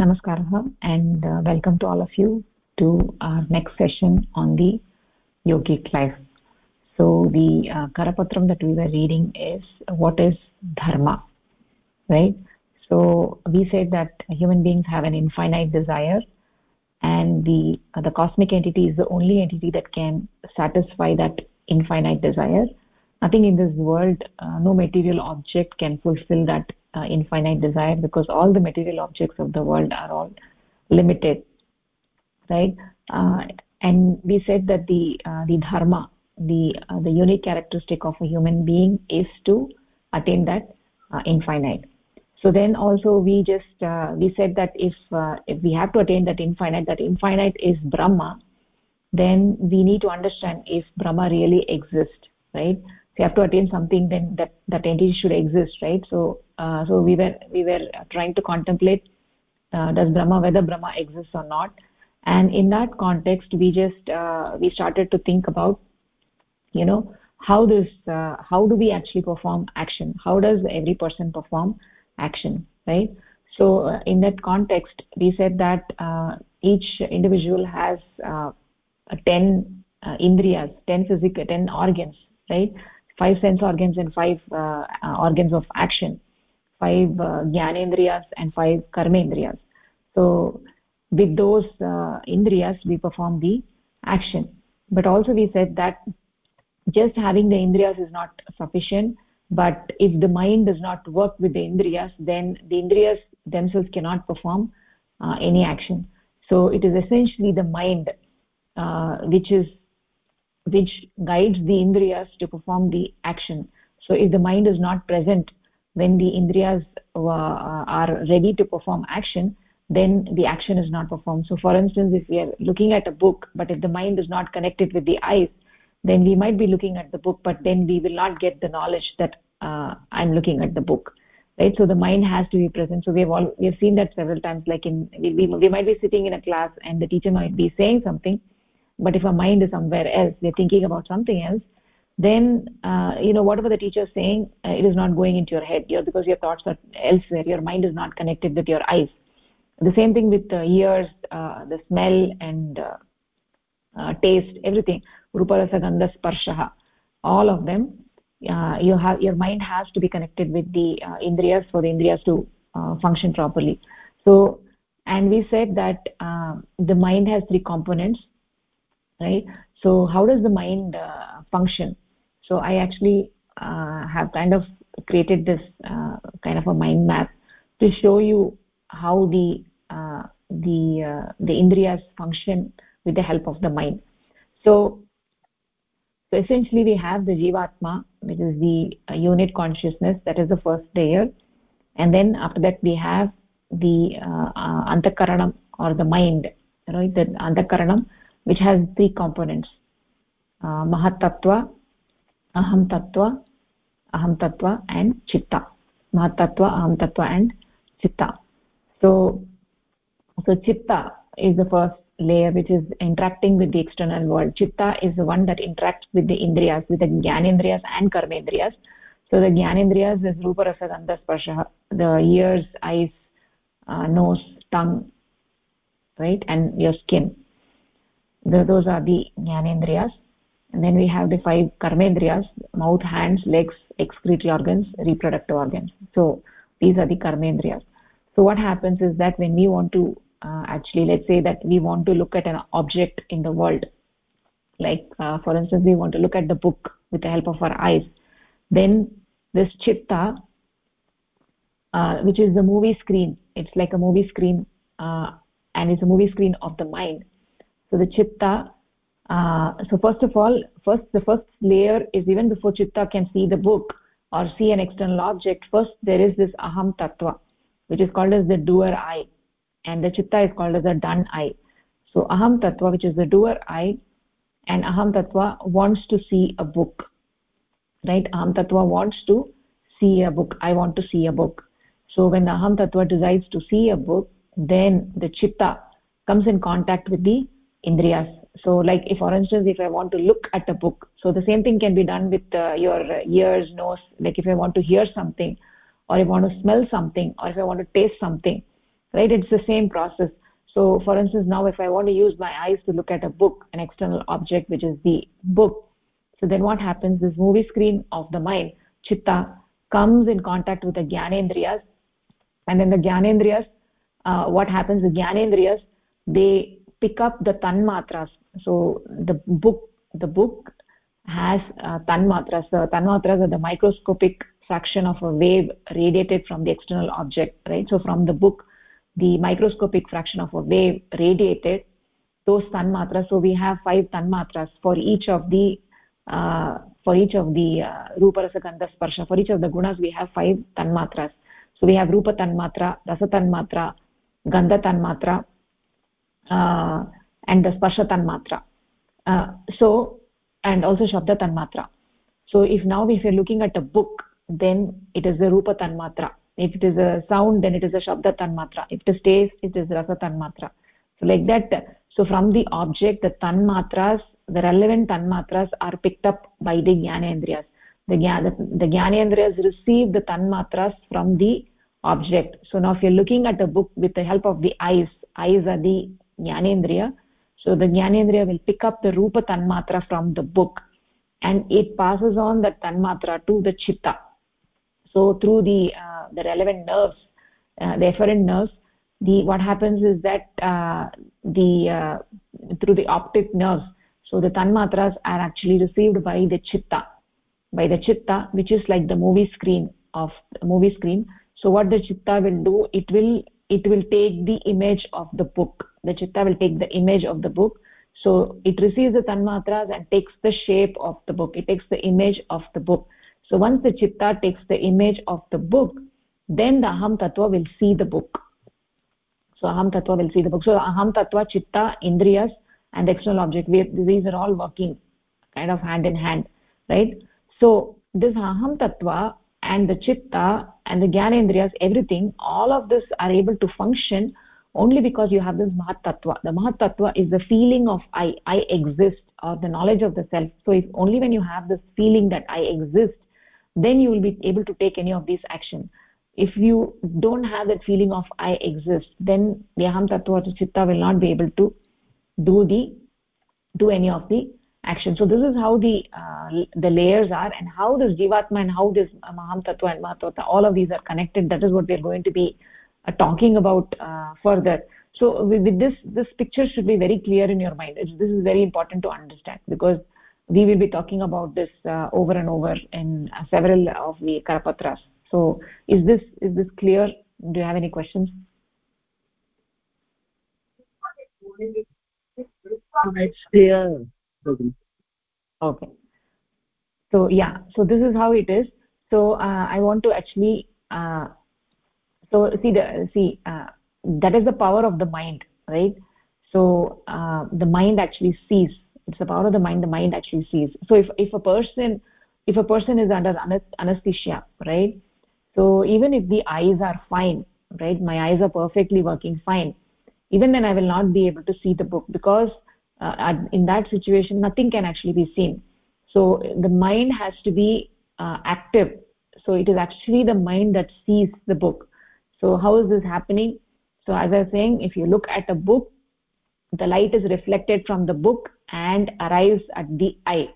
Namaskar and uh, welcome to all of you to our next session on the yogic life. So the uh, Karapatram that we were reading is what is dharma, right? So we said that human beings have an infinite desire and the, uh, the cosmic entity is the only entity that can satisfy that infinite desire. Nothing in this world, uh, no material object can fulfill that uh, infinite desire because all the material objects of the world are all limited right? Uh, and we said that the uh, the dharma the uh, the unique characteristic of a human being is to attain that uh, infinite. So then also we just uh, we said that if if we have to attain that infinite that infinite is brahma then we need to understand if brahma really exists right you have to attain something then that that entity should exist right? So uh, so we were we were trying to contemplate uh, does brahma whether brahma exists or not. And in that context we just uh, we started to think about you know how this uh, how do we actually perform action? How does every person perform action right? So uh, in that context we said that uh, each individual has 10 indriyas 10 physical 10 organs right five sense organs and five uh, uh, organs of action five uh, jnanendriyas and five karmendriyas. So with those uh, indriyas we perform the action. But also we said that just having the indriyas is not sufficient but if the mind does not work with the indriyas then the indriyas themselves cannot perform uh, any action. So it is essentially the mind uh, which is which guides the indriyas to perform the action. So if the mind is not present when the indriyas uh, are ready to perform action then the action is not performed. So for instance if we are looking at a book but if the mind is not connected with the eyes then we might be looking at the book but then we will not get the knowledge that uh, i'm looking at the book right? So the mind has to be present. So we have all we have seen that several times like in we, we might be sitting in a class and the teacher might be saying something but if our mind is somewhere else we're thinking about something else then uh, you know whatever the teacher is saying uh, it is not going into your head. You're, because your thoughts are elsewhere. Your mind is not connected with your eyes. The same thing with the ears uh, the smell and uh, uh, taste everything. Rupa rasa gandha sparsha all of them uh, you have your mind has to be connected with the indriyas for the indriyas to function properly. So and we said that the mind has three components right? So how does the mind uh, function? So i actually uh, have kind of created this uh, kind of a mind map to show you how the uh, the uh, the indriyas function with the help of the mind. So so essentially we have the jivatma which is the uh, unit consciousness that is the first layer. And then after that we have the uh, antakaranam or the mind right? The antakaranam which has three components. Uh, mahat tattva aham tattva aham tattva and chitta. Mahatattva aham tattva and chitta. So so chitta is the first layer which is interacting with the external world. Chitta is the one that interacts with the indriyas with the jnanendriyas and karmendriyas. So the jnanendriyas is rupa rasa gandha sparsha the ears eyes uh, nose tongue right and your skin those are the jnanendriyas. And then we have the five karmendriyas mouth hands legs excretory organs reproductive organs. So these are the karmendriyas. So what happens is that when we want to uh, actually let's say that we want to look at an object in the world like uh, for instance we want to look at the book with the help of our eyes then this chitta uh, which is the movie screen it's like a movie screen uh, and it's a movie screen of the mind so the chitta uh, so first of all first the first layer is even before chitta can see the book or see an external object first there is this aham tattva which is called as the doer i. And the chitta is called as the done i. So aham tattva which is the doer i and aham tattva wants to see a book. Right? Aham tattva wants to see a book. I want to see a book. So when the aham tattva decides to see a book then the chitta comes in contact with the indriyas. So like if for instance if i want to look at a book so the same thing can be done with uh, your ears nose. Like if i want to hear something or i want to smell something or if i want to taste something right? It's the same process. So for instance now if i want to use my eyes to look at a book an external object which is the book so then what happens this movie screen of the mind chitta comes in contact with the gyanendriyas. And then the gyanendriyas uh, what happens the gyanendriyas they pick up the tanmatras so the book the book has uh, tanmatras the tanmatras are the microscopic fraction of a wave radiated from the external object right? So from the book the microscopic fraction of a wave radiated those tanmatras so we have five tanmatras for each of the uh, for each of the uh, rupa rasa gandha sparsha. For each of the gunas we have five tanmatras so we have rupa tanmatra rasa tanmatra gandha tanmatra uh, and the sparsha tanmatra. Uh, so and also shabda tanmatra. So if now if you're looking at a book then it is the rupa tanmatra. If it is a sound then it is a shabda tanmatra. If it taste it is rasa tanmatra. So like that so from the object the tanmatras the relevant tanmatras are picked up by the jnanendriyas. The the, the jnanendriyas receive the tanmatras from the object. So now if you're looking at a book with the help of the eyes eyes are the jnanendriya so the jnanendriya will pick up the rupa tanmatra from the book and it passes on the tanmatra to the chitta. So through the uh, the relevant nerves uh, the efferent nerves the what happens is that uh, the uh, through the optic nerves so the tanmatras are actually received by the chitta by the chitta which is like the movie screen of movie screen. So what the chitta will do it will it will take the image of the book the chitta will take the image of the book. So it receives the tanmatras and takes the shape of the book. It takes the image of the book. So once the chitta takes the image of the book then the aham tattva will see the book. So aham tattva will see the book. So aham tattva chitta indriyas and external object these are all working kind of hand in hand right? So this aham tattva and the chitta and the jnanendriyas everything all of this are able to function only because you have this mahat tattva the mahat tattva is the feeling of i i exist or the knowledge of the self. So if only when you have this feeling that i exist then you will be able to take any of these action. If you don't have that feeling of i exist then the aham tattva chitta will not be able to do the do any of the action. So this is how the uh, the layers are and how this jivatma and how this maham tattva and mahatattva all of these are connected. That is what we are going to be talking about uh, further. So with, this this picture should be very clear in your mind. This is very important to understand because we will be talking about this uh, over and over in uh, several of the karapatras. So is this is this clear? Do you have any questions? It's clear. Okay. So yeah. So this is how it is. So uh, i want to actually uh, so see the see uh, that is the power of the mind right? So uh, the mind actually sees. It's the power of the mind the mind actually sees. So if if a person if a person is under anesthesia right? So even if the eyes are fine right? My eyes are perfectly working fine. Even then i will not be able to see the book because uh, in that situation nothing can actually be seen. So the mind has to be uh, active. So it is actually the mind that sees the book so how is this happening? So as i was saying if you look at a book the light is reflected from the book and arrives at the eye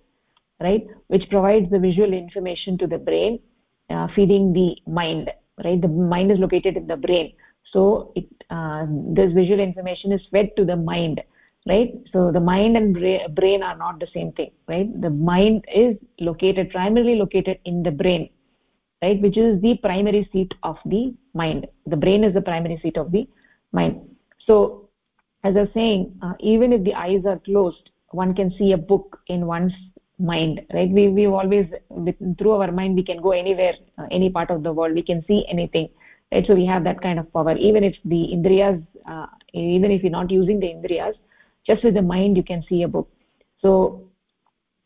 right? Which provides the visual information to the brain uh, feeding the mind right? The mind is located in the brain. So it, uh, this visual information is fed to the mind right? So the mind and bra brain are not the same thing right? The mind is located primarily located in the brain right which is the primary seat of the mind. The brain is the primary seat of the mind. So as i was saying uh, even if the eyes are closed one can see a book in one's mind right? We we always with, through our mind we can go anywhere uh, any part of the world. We can see anything right? So we have that kind of power. Even if the indriyas uh, even if you're not using the indriyas just with the mind you can see a book. So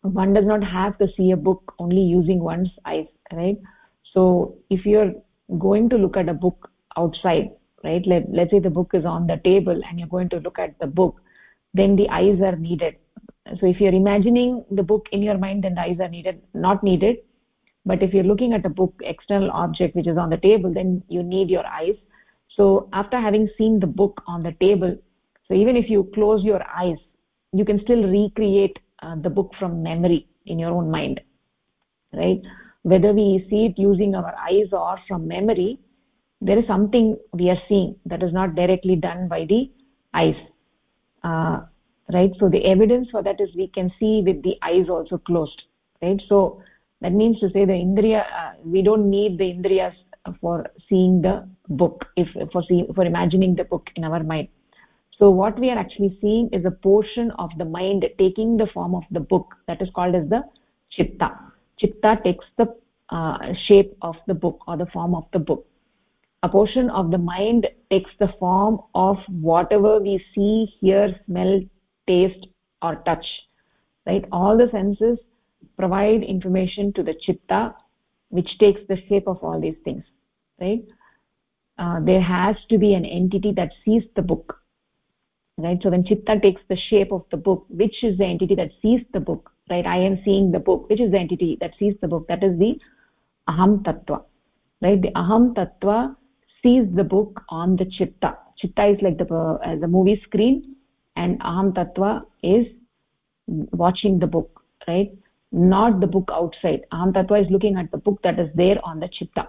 one does not have to see a book only using one's eyes right so if you're going to look at a book outside right Let, let's say the book is on the table and you're going to look at the book then the eyes are needed. So if you're imagining the book in your mind then the eyes are needed not needed. But if you're looking at a book external object which is on the table then you need your eyes. So after having seen the book on the table so even if you close your eyes you can still recreate uh, the book from memory in your own mind right whether we see it using our eyes or from memory there is something we are seeing that is not directly done by the eyes. Uh, right? So the evidence for that is we can see with the eyes also closed right? So that means to say the indriya uh, we don't need the indriyas for seeing the book if for seeing for imagining the book in our mind. So what we are actually seeing is a portion of the mind taking the form of the book that is called as the chitta chitta takes the uh, shape of the book or the form of the book. A portion of the mind takes the form of whatever we see hear smell taste or touch right? All the senses provide information to the chitta which takes the shape of all these things right? Uh, there has to be an entity that sees the book right? So when chitta takes the shape of the book which is the entity that sees the book right? I am seeing the book which is the entity that sees the book that is the aham tattva right? The aham tattva sees the book on the chitta. Chitta is like the uh, the movie screen and aham tattva is watching the book right? Not the book outside. Aham tattva is looking at the book that is there on the chitta.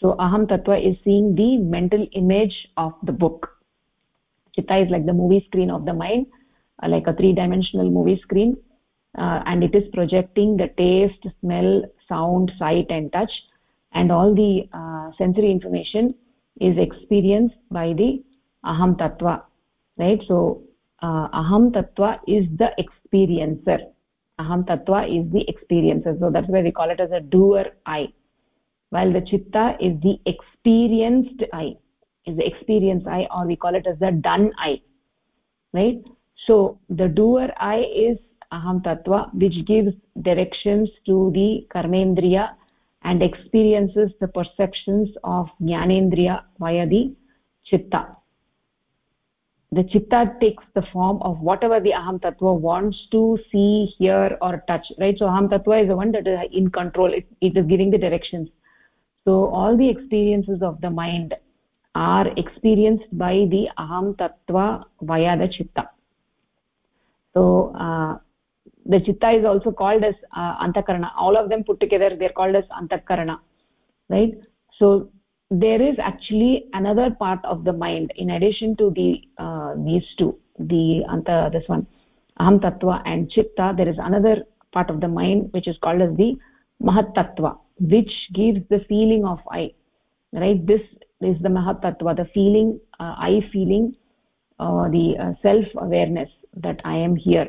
So aham tattva is seeing the mental image of the book. Chitta is like the movie screen of the mind uh, like a three dimensional movie screen and it is projecting the taste smell sound sight and touch. And all the uh, sensory information is experienced by the aham tattva right? So uh, aham tattva is the experiencer. Aham tattva is the experiencer. So that's why we call it as a doer i while the chitta is the experienced i is the experience i or we call it as the done i right? So the doer i is aham tattva which gives directions to the karmendriya and experiences the perceptions of jnanendriya via the chitta. The chitta takes the form of whatever the aham tattva wants to see hear or touch right? So aham tattva is the one that is in control. It, it is giving the directions. So all the experiences of the mind are experienced by the aham tattva via the chitta. So uh, the chitta is also called as uh, antakarana. All of them put together they're called as antakarana right? So there is actually another part of the mind in addition to the uh, these two the anta this one aham tattva and chitta there is another part of the mind which is called as the mahat tattva which gives the feeling of i right? This is the mahat tattva the feeling uh, i feeling uh, the uh, self awareness that i am here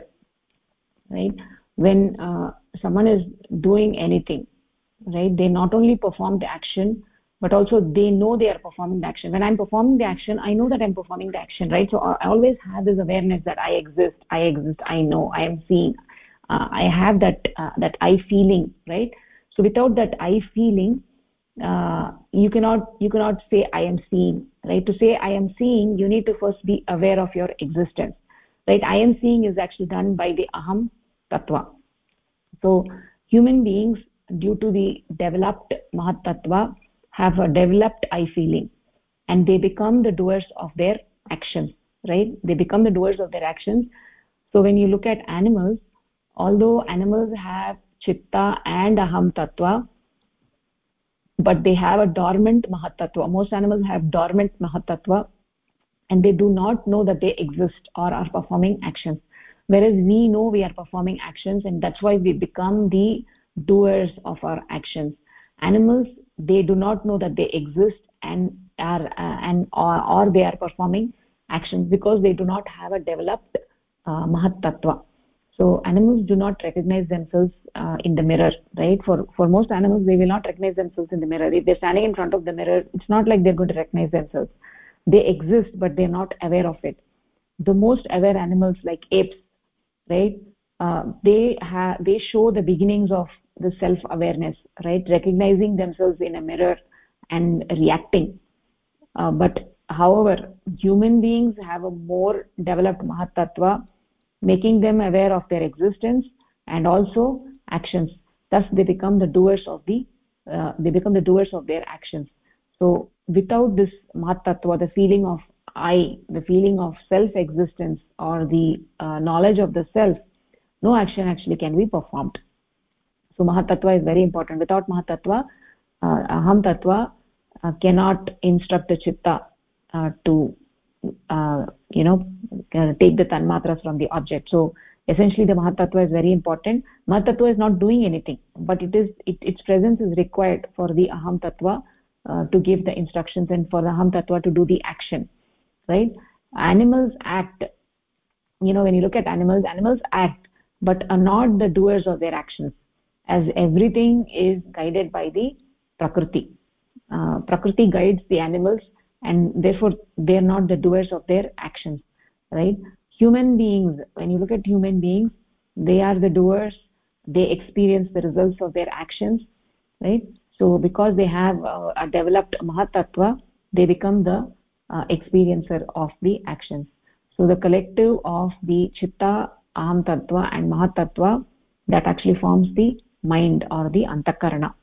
right? When uh, someone is doing anything right? They not only perform the action but also they know they are performing the action. When i'm performing the action i know that i'm performing the action right? So i always have this awareness that i exist i exist i know i am seeing uh, i have that uh, that i feeling right? So without that i feeling uh, you cannot you cannot say i am seeing right? To say i am seeing you need to first be aware of your existence right? I am seeing is actually done by the aham tattva. So human beings due to the developed mahat tattva have a developed i feeling and they become the doers of their actions right? They become the doers of their actions. So when you look at animals although animals have chitta and aham tattva but they have a dormant mahat tattva most animals have dormant mahat tattva and they do not know that they exist or are performing actions whereas we know we are performing actions and that's why we become the doers of our actions. Animals they do not know that they exist and are uh, and or, or they are performing actions because they do not have a developed uh, mahat tattva so animals do not recognize themselves uh, in the mirror right? For for most animals they will not recognize themselves in the mirror. If they're standing in front of the mirror it's not like they're going to recognize themselves. They exist but they're not aware of it. The most aware animals like apes right? Uh, they have they show the beginnings of the self awareness right? Recognizing themselves in a mirror and reacting. Uh, but however human beings have a more developed mahat tattva making them aware of their existence and also actions. Thus they become the doers of the uh, they become the doers of their actions. So without this mahatattva the feeling of i the feeling of self existence or the uh, knowledge of the self no action actually can be performed. So mahatattva is very important. Without mahatattva uh, aham tattva uh, cannot instruct the chitta uh, to uh, you know take the tanmatras from the object. So essentially the mahatattva is very important. Mahatattva is not doing anything but it is it, its presence is required for the aham tattva uh, to give the instructions and for the aham tattva to do the action right? Animals act you know when you look at animals animals act but are not the doers of their actions as everything is guided by the prakriti. Uh, prakriti guides the animals and therefore they are not the doers of their actions right? Human beings when you look at human beings they are the doers they experience the results of their actions right? So because they have uh, a developed mahatattva they become the uh, experiencer of the actions. So the collective of the chitta aham tattva and mahatattva that actually forms the mind or the antakarana.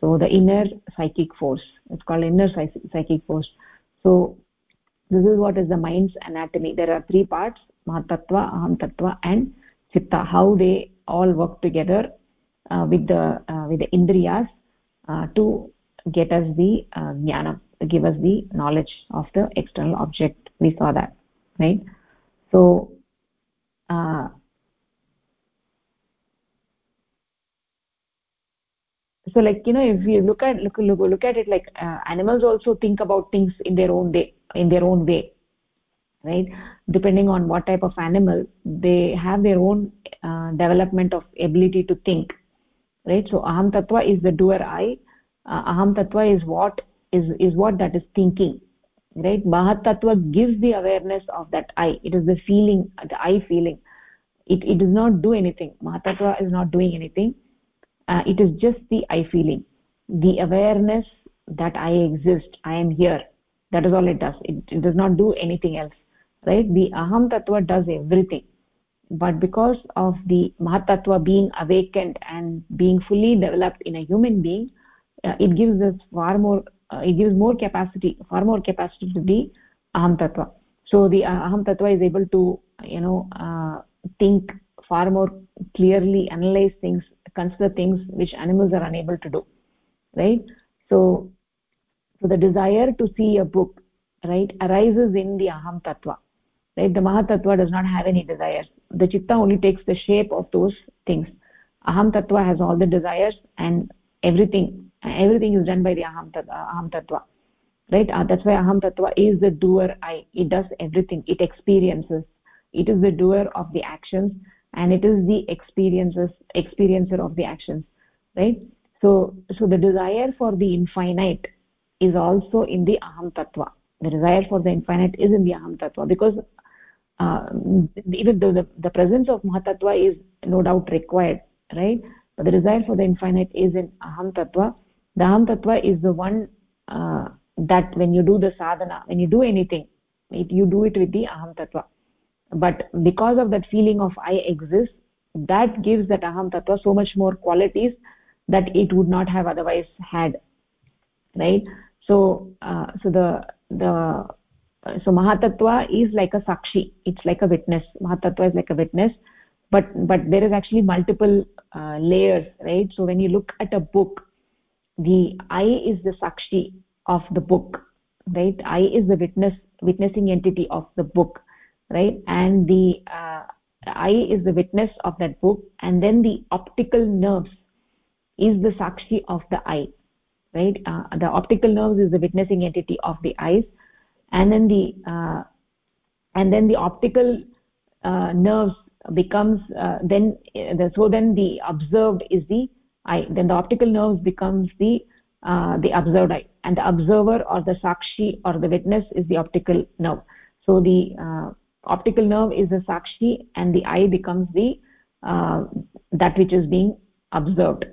So the inner psychic force it's called inner psychic force. So this is what is the mind's anatomy. There are three parts mahatattva aham tattva and chitta how they all work together uh, with the uh, with the indriyas uh, to get us the uh, jnana give us the knowledge of the external object. We saw that right? So uh, so like you know if you look at look look, look at it like uh, animals also think about things in their own way in their own way right? Depending on what type of animal they have their own uh, development of ability to think right? So aham tattva is the doer i uh, aham tattva is what is is what that is thinking right? Mahat tattva gives the awareness of that i. It is the feeling the i feeling. It it does not do anything. Mahat tattva is not doing anything. Uh, it is just the i feeling. The awareness that i exist i am here. That is all it does. It, it does not do anything else right? The aham tattva does everything. But because of the mahat tattva being awakened and being fully developed in a human being uh, it gives us far more uh, it gives more capacity far more capacity to the aham tattva. So the uh, aham tattva is able to you know uh, think far more clearly analyze things consider things which animals are unable to do right? So so the desire to see a book right arises in the aham tattva right? The mahatattva does not have any desires. The chitta only takes the shape of those things. Aham tattva has all the desires and everything everything is done by the aham tattva, aham tattva right? Uh, that's why aham tattva is the doer i it does everything. It experiences. It is the doer of the actions and it is the experiences experiencer of the actions right? So so the desire for the infinite is also in the aham tattva. The desire for the infinite is in the aham tattva because uh, even though the, the presence of mahatattva is no doubt required right the desire for the infinite is in aham tattva the aham tattva is the one uh, that when you do the sadhana when you do anything it, you do it with the aham tattva but because of that feeling of i exist that gives that aham tattva so much more qualities that it would not have otherwise had right? So uh, so the the so mahatattva is like a sakshi. It's like a witness. Mahatattva is like a witness but but there is actually multiple uh, layers right? So when you look at a book the i is the sakshi of the book right? I is the witness witnessing entity of the book right? And the uh, i is the witness of that book and then the optical nerves is the sakshi of the eye right? Uh, the optical nerves is the witnessing entity of the eyes and then the uh, and then the optical uh, nerves becomes uh, then uh, the, so then the observed is the eye. Then the optical nerves becomes the uh, the observed eye. And the observer or the sakshi or the witness is the optical nerve. So the uh, optical nerve is the sakshi and the eye becomes the that which is being observed.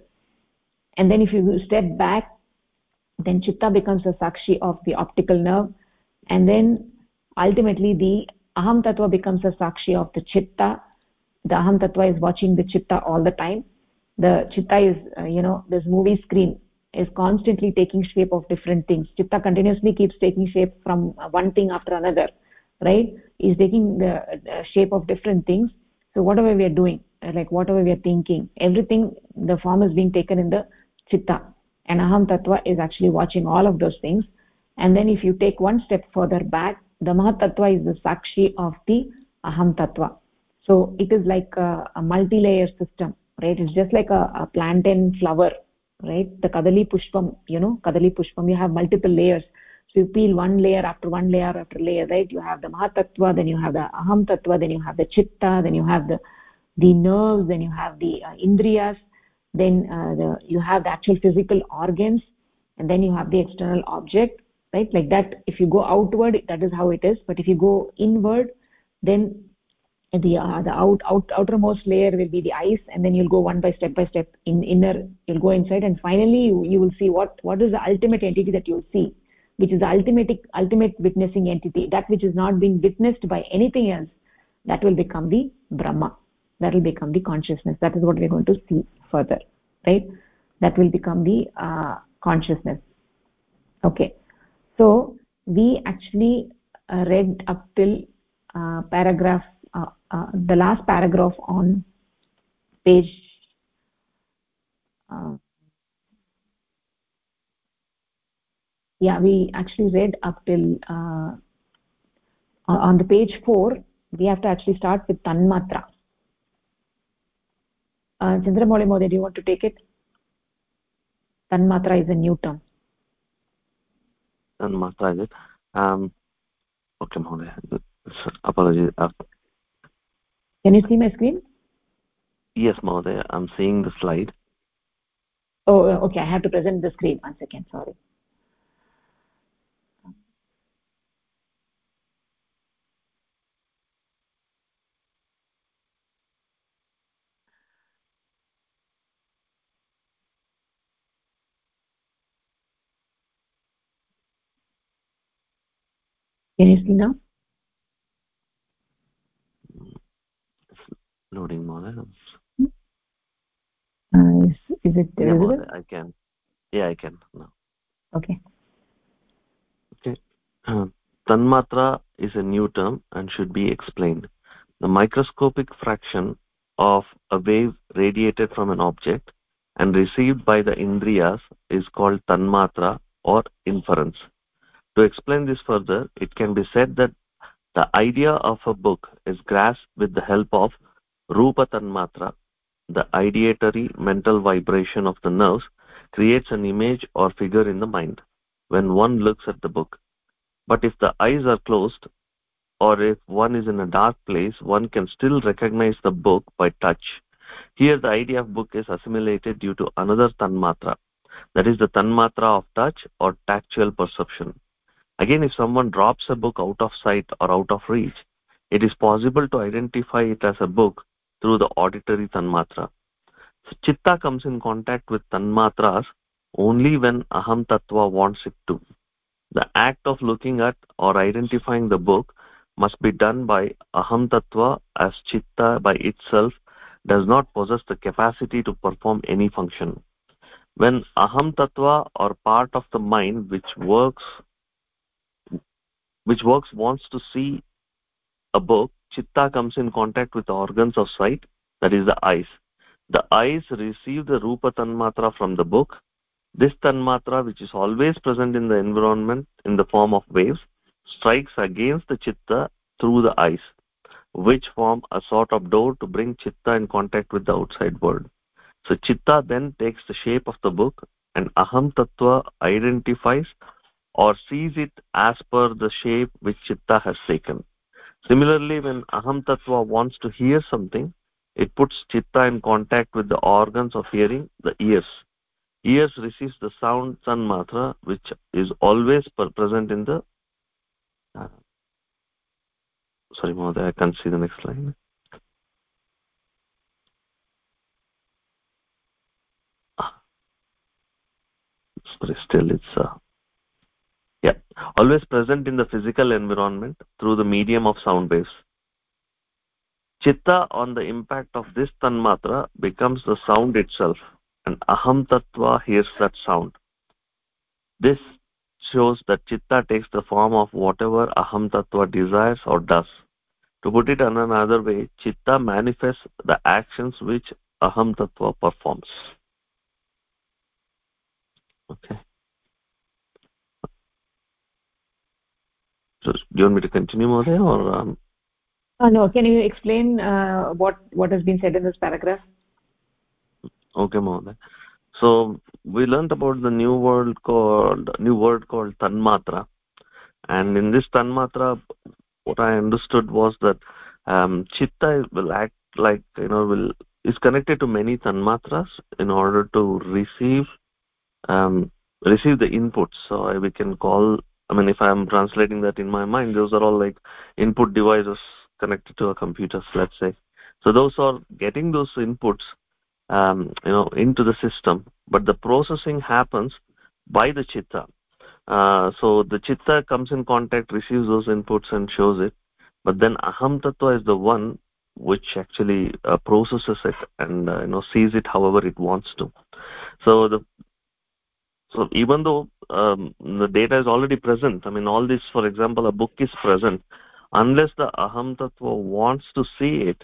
And then if you step back then chitta becomes the sakshi of the optical nerve. And then ultimately the aham tattva becomes the sakshi of the chitta the aham tattva is watching the chitta all the time. The chitta is uh, you know this movie screen is constantly taking shape of different things. Chitta continuously keeps taking shape from one thing after another right? Is taking the, shape of different things. So whatever we are doing like whatever we are thinking everything the form is being taken in the chitta. And aham tattva is actually watching all of those things. And then if you take one step further back the mahat tattva is the sakshi of the aham tattva so it is like a, a multi-layer system right? It's just like a, a plantain flower right? The kadali pushpam you know kadali pushpam you have multiple layers. So you peel one layer after one layer after layer right? You have the mahatattva then you have the aham tattva then you have the chitta then you have the the nerves then you have the uh, indriyas then uh, the, you have the actual physical organs and then you have the external object right? Like that if you go outward that is how it is. But if you go inward then the uh, the out, out outermost layer will be the ice and then you'll go one by step by step in inner you'll go inside and finally you, you will see what what is the ultimate entity that you'll see which is the ultimate ultimate witnessing entity that which is not being witnessed by anything else. That will become the brahma. That will become the consciousness. That is what we're going to see further right? That will become the uh, consciousness. Okay. So we actually uh, read up till uh, paragraph the last paragraph on page uh, yeah we actually read up till uh, on the page 4 we have to actually start with tanmatra. Uh, mode do you want to take it? Tanmatra is a new term. Tanmatra is it? Um okay mode apologies can you see my screen? Yes mohoday i'm seeing the slide. Oh uh, okay i have to present the screen. One second sorry. Can you see now loading mode uh, is, is it yeah, visible i can. Yeah i can No. okay. Okay. Uh, tanmatra is a new term and should be explained. The microscopic fraction of a wave radiated from an object and received by the indriyas is called tanmatra or inference. To explain this further it can be said that the idea of a book is grasped with the help of rupa tanmatra the ideatory mental vibration of the nerves creates an image or figure in the mind when one looks at the book. But if the eyes are closed or if one is in a dark place one can still recognize the book by touch. Here the idea of book is assimilated due to another tanmatra that is the tanmatra of touch or tactual perception. Again if someone drops a book out of sight or out of reach it is possible to identify it as a book through the auditory tanmatra. So chitta comes in contact with tanmatras only when aham tattva wants it to. The act of looking at or identifying the book must be done by aham tattva as chitta by itself does not possess the capacity to perform any function. When aham tattva or part of the mind which works which works wants to see a book chitta comes in contact with the organs of sight that is the eyes. The eyes receive the rupa tanmatra from the book. This tanmatra which is always present in the environment in the form of waves strikes against the chitta through the eyes which form a sort of door to bring chitta in contact with the outside world. So chitta then takes the shape of the book and aham tattva identifies or sees it as per the shape which chitta has taken similarly when aham tattva wants to hear something it puts chitta in contact with the organs of hearing the ears ears receives the sound tanmatra which is always present in the uh, sorry mother i can't see the next line ah. sorry still it's uh, yeah always present in the physical environment through the medium of sound waves. Chitta on the impact of this tanmatra becomes the sound itself and aham tattva hears that sound. This shows that chitta takes the form of whatever aham tattva desires or does. To put it in another way chitta manifests the actions which aham tattva performs. Okay so do you want me to continue more there or um... uh, no. Can you explain uh, what what has been said in this paragraph? Okay so we learned about the new world called new word called tanmatra. And in this tanmatra what i understood was that um, chitta will act like you know will is connected to many tanmatras in order to receive um, receive the inputs. So we can call i mean if i'm translating that in my mind those are all like input devices connected to a computer let's say. So those are getting those inputs um, you know into the system but the processing happens by the chitta. Uh, so the chitta comes in contact receives those inputs and shows it but then aham tattva is the one which actually uh, processes it and uh, you know sees it however it wants to. So the so even though um, the data is already present i mean all this for example a book is present unless the aham tattva wants to see it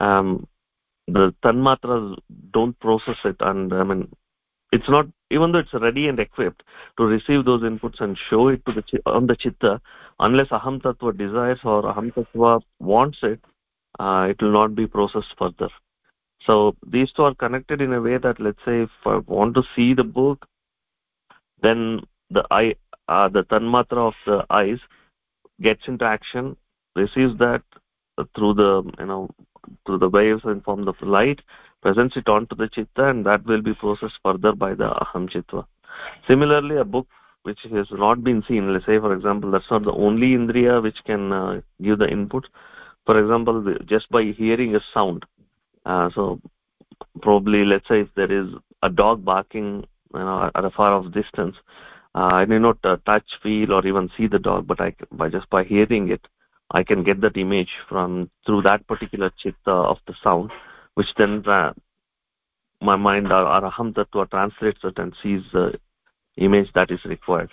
um, the tanmatras don't process it and i mean it's not even though it's ready and equipped to receive those inputs and show it to the on the chitta unless aham tattva desires or aham tattva wants it uh, it will not be processed further. So these two are connected in a way that let's say if i want to see the book then the eye uh, the tanmatra of the eyes gets into action receives that through the you know through the waves in form of light presents it onto the chitta and that will be processed further by the aham chitva similarly a book which has not been seen let's say for example that's not the only indriya which can uh, give the input. For example just by hearing a sound uh, so probably let's say if there is a dog barking you know at a far off distance. Uh, i may not uh, touch feel or even see the dog but i by just by hearing it i can get that image from through that particular chitta of the sound which then uh, my mind or, or aham translates it and sees the image that is required.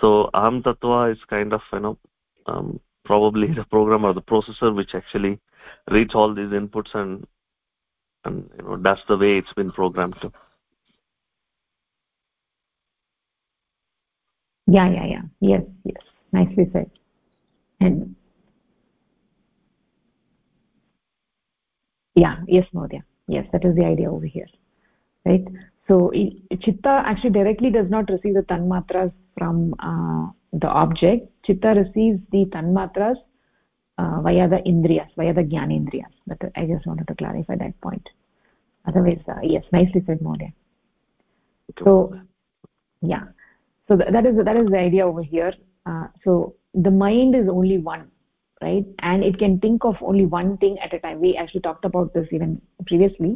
So aham is kind of you know um, probably the program or the processor which actually reads all these inputs and and you know that's the way it's been programmed to yeah yeah yeah. Yes yes. Nicely said. And yeah yes Modia. yes that is the idea over here right? So chitta actually directly does not receive the tanmatras from uh, the object. Chitta receives the tanmatras uh, via the indriyas via the jnanendriyas but i just wanted to clarify that point. Otherwise uh, yes nicely said Modia. so yeah so th that is that is the idea over here. Uh, so the mind is only one right? And it can think of only one thing at a time. We actually talked about this even previously.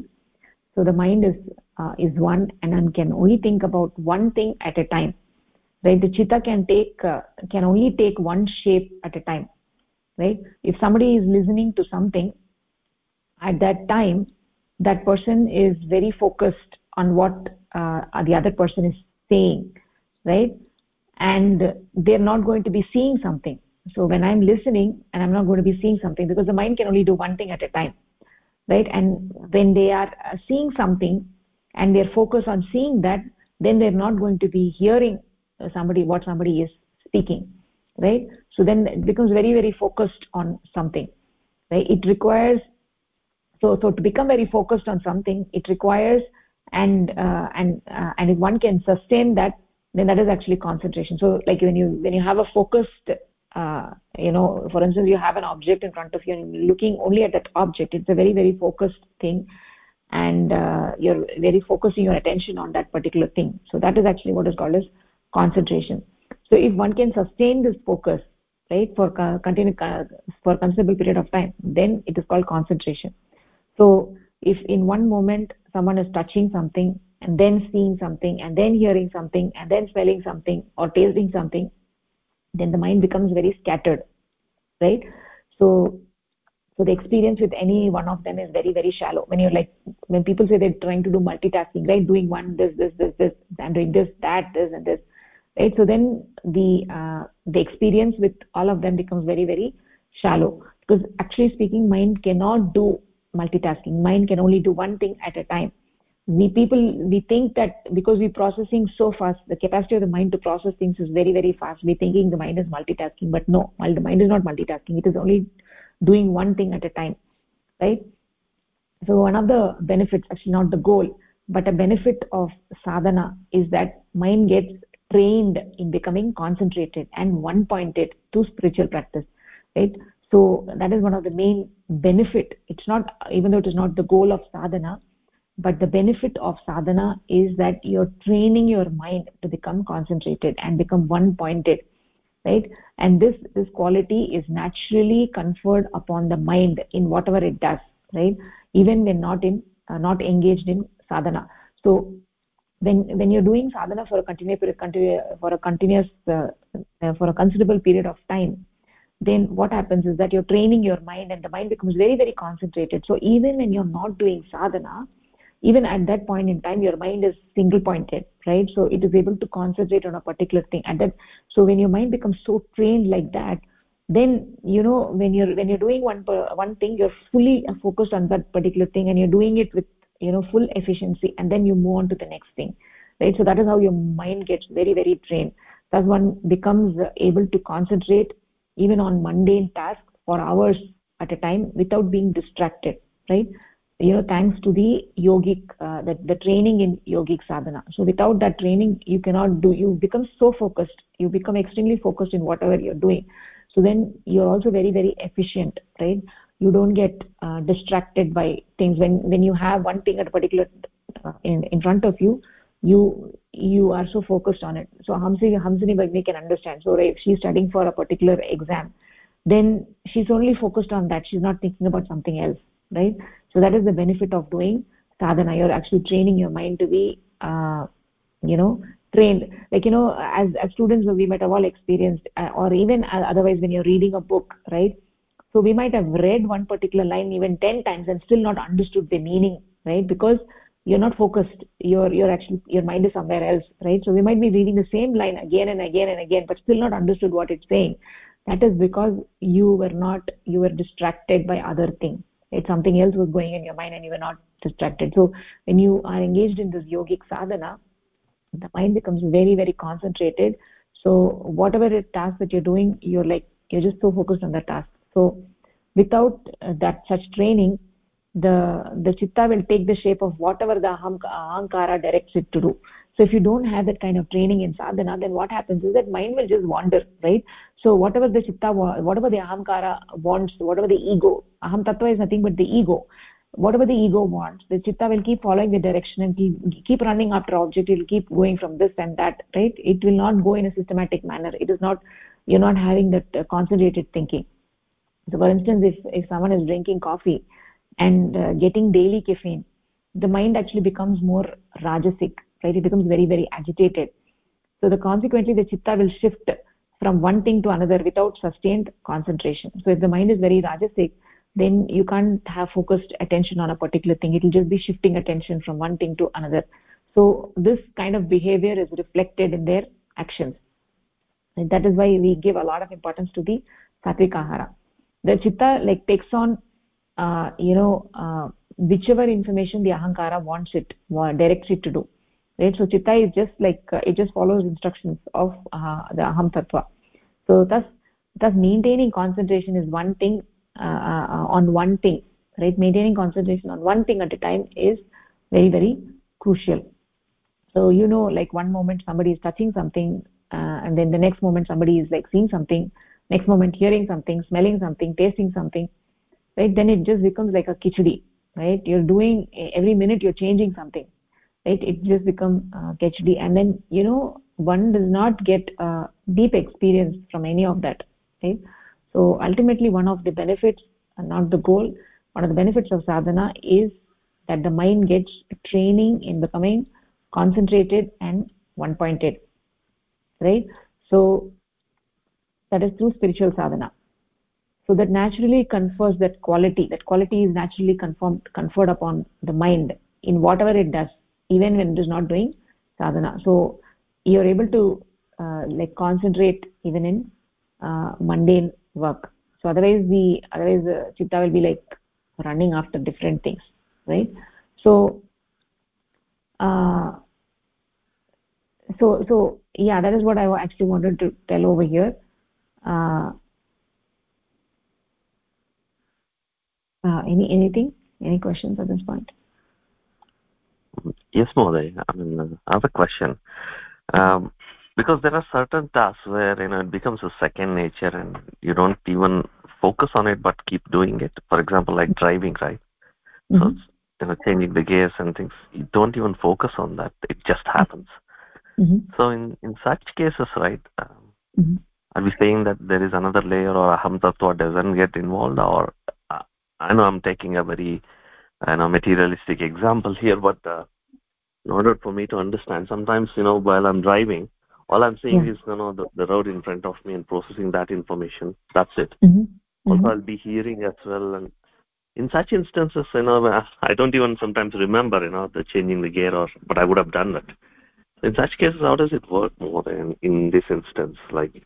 So the mind is uh, is one and can only think about one thing at a time right? The chitta can take uh, can only take one shape at a time right? If somebody is listening to something at that time that person is very focused on what uh, the other person is saying right? And they're not going to be seeing something. So when i'm listening and i'm not going to be seeing something because the mind can only do one thing at a time right? And when they are uh, seeing something and they're focused on seeing that then they're not going to be hearing uh, somebody what somebody is speaking right? So then it becomes very very focused on something right? It requires so so to become very focused on something it requires and uh, and uh, and if one can sustain that then that is actually concentration. So like when you when you have a focused uh, you know for instance you have an object in front of you and you're looking only at that object it's a very very focused thing and uh, you're very focusing your attention on that particular thing. So that is actually what is called as concentration. So if one can sustain this focus right for continue for considerable period of time then it is called concentration. So if in one moment someone is touching something and then seeing something and then hearing something and then smelling something or tasting something then the mind becomes very scattered right? So so the experience with any one of them is very very shallow. When you're like when people say they're trying to do multitasking right? Doing one this this this this and doing this that this and this right? So then the uh, the experience with all of them becomes very very shallow. Because actually speaking mind cannot do multitasking. Mind can only do one thing at a time we people we think that because we're processing so fast the capacity of the mind to process things is very very fast. We're thinking the mind is multitasking but no the mind is not multitasking. It is only doing one thing at a time right? So one of the benefits actually not the goal but a benefit of sadhana is that mind gets trained in becoming concentrated and one pointed to spiritual practice right? So that is one of the main benefit. It's not even though it is not the goal of sadhana but the benefit of sadhana is that you're training your mind to become concentrated and become one pointed right? And this this quality is naturally conferred upon the mind in whatever it does right? Even when not in uh, not engaged in sadhana. So when when you're doing sadhana for a continuous for a continuous uh, uh, for a considerable period of time then what happens is that you're training your mind and the mind becomes very very concentrated. So even when you're not doing sadhana even at that point in time your mind is single pointed right? So it is able to concentrate on a particular thing. And that so when your mind becomes so trained like that then you know when you're when you're doing one one thing you're fully focused on that particular thing and you're doing it with you know full efficiency and then you move on to the next thing right? So that is how your mind gets very very trained. Thus one becomes able to concentrate even on mundane tasks for hours at a time without being distracted right you know thanks to the yogic uh, the, the training in yogic sadhana. So without that training you cannot do you become so focused you become extremely focused in whatever you're doing. So then you're also very very efficient right? You don't get uh, distracted by things. When when you have one thing at a particular uh, in in front of you you you are so focused on it. So hamsi hamsini bagni can understand. So if she's studying for a particular exam then she's only focused on that. She's not thinking about something else right so that is the benefit of doing sadhana you're actually training your mind to be uh, you know trained. Like you know as, as students we might have all experienced uh, or even uh, otherwise when you're reading a book right? So we might have read one particular line even 10 times and still not understood the meaning right? Because you're not focused. You're you're actually your mind is somewhere else right? So we might be reading the same line again and again and again but still not understood what it's saying. That is because you were not you were distracted by other things it's something else was going in your mind and you were not distracted. So when you are engaged in this yogic sadhana the mind becomes very very concentrated. So whatever task that you're doing you're like you're just so focused on the task. So without uh, that such training the the chitta will take the shape of whatever the ahankara directs it to do so if you don't have that kind of training in sadhana then what happens is that mind will just wander right? So whatever the chitta whatever the ahamkara wants whatever the ego aham tattva is nothing but the ego. Whatever the ego wants the chitta will keep following the direction and keep, keep running after object. It will keep going from this and that right? It will not go in a systematic manner. It is not you're not having that uh, concentrated thinking. So for instance if if someone is drinking coffee and uh, getting daily caffeine the mind actually becomes more rajasic right? It becomes very very agitated. So the consequently the chitta will shift from one thing to another without sustained concentration. So if the mind is very rajasic then you can't have focused attention on a particular thing. It will just be shifting attention from one thing to another. So this kind of behavior is reflected in their actions. And that is why we give a lot of importance to the sattvic ahara. The chitta like takes on uh, you know uh, whichever information the ahankara wants it directs it to do right so chitta is just like uh, it just follows instructions of uh, the aham tattva. So thus thus maintaining concentration is one thing uh, uh, on one thing right? Maintaining concentration on one thing at a time is very very crucial. So you know like one moment somebody is touching something uh, and then the next moment somebody is like seeing something next moment hearing something smelling something tasting something right? Then it just becomes like a khichdi right? You're doing every minute you're changing something right? It just become uh, khd and then you know one does not get uh, deep experience from any of that right? So ultimately one of the benefits and not the goal one of the benefits of sadhana is that the mind gets training in becoming concentrated and one pointed right? So that is through spiritual sadhana. So that naturally confers that quality. That quality is naturally confirmed conferred upon the mind in whatever it does even when it is not doing sadhana. So you're able to uh, like concentrate even in uh, mundane work. So otherwise the otherwise the chitta will be like running after different things right? So uh, so so yeah that is what i actually wanted to tell over here. Uh, uh, any anything? Any questions at this point yes mohoday i mean uh, i have a question. Um, because there are certain tasks where you know it becomes a second nature and you don't even focus on it but keep doing it. For example like driving right? Mm -hmm. so you know changing the gears and things. You don't even focus on that. It just happens. Mm -hmm. so in in such cases right um, mm -hmm. are we saying that there is another layer or aham tattva doesn't get involved or uh, i know i'm taking a very you know materialistic example here but uh, in order for me to understand sometimes you know while i'm driving all i'm seeing yeah. is you know the, the, road in front of me and processing that information that's it mm-hmm. also mm-hmm. i'll be hearing as well and in such instances you know i don't even sometimes remember you know the changing the gear or but i would have done that in such cases how does it work more than in this instance like